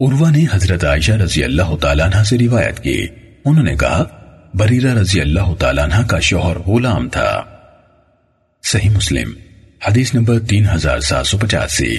عروہ نے حضرت عائشہ رضی اللہ تعالیٰ عنہ سے روایت کی۔ انہوں نے کہا، بریرہ رضی اللہ تعالیٰ عنہ کا شوہر غلام تھا۔ صحیح مسلم، حدیث نمبر تین ہزار سات سو پچاسی۔